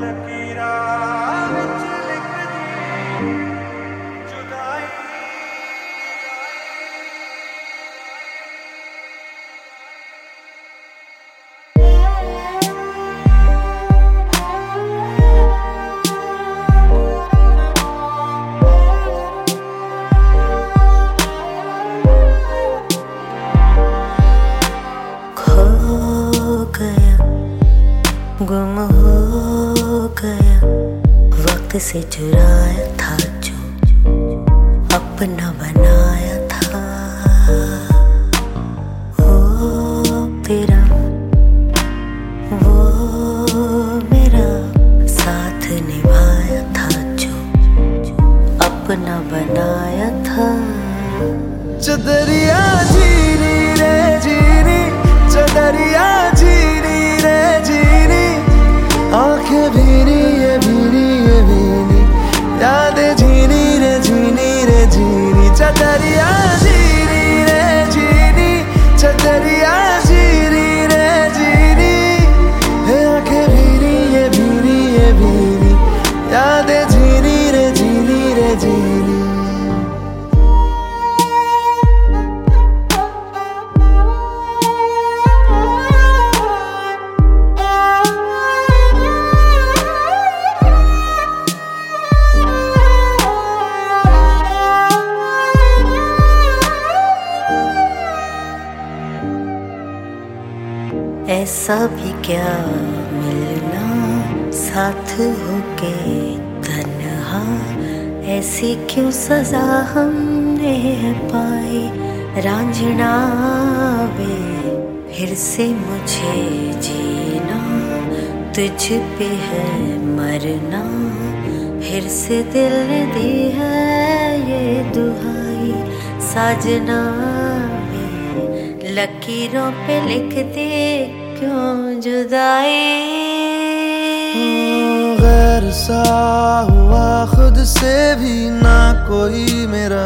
लकीरा विच लिख गुम हो गया। वक्त से चुराया था जो अपना बनाया ऐसा भी क्या मिलना साथ होके तन्हा। ऐसी क्यों सजा हमने पाई रांझना वे फिर से मुझे जीना, तुझ पे है मरना। फिर से दिल ने दी है ये दुहाई साजना लकीरों पे लिख दे क्यों जुदाई गैर सा हुआ खुद से भी ना कोई मेरा।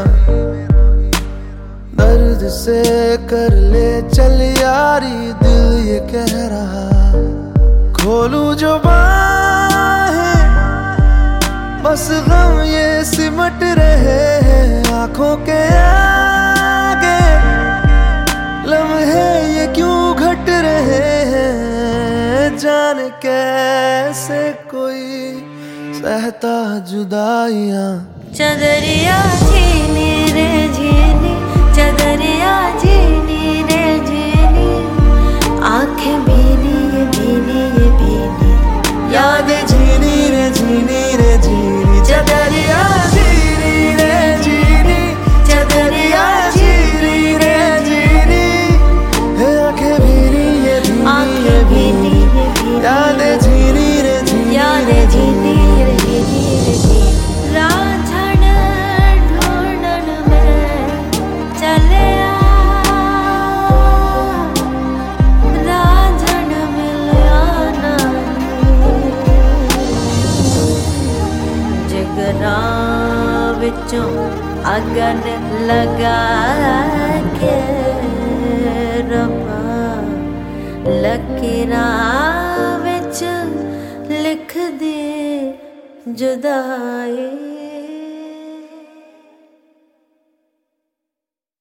दर्द से कर ले, चल यारी, दिल ये कह रहा। खोलू जो बाहें, बस गम ये सिमट रहे हैं, आँखों के आगे जान कैसे कोई सहता जुदाइया। चदरिया जी रे जीने चदरिया झीनी। चों अगन लगा के लकीरा अङ्गीरा लिख दे जुदाई।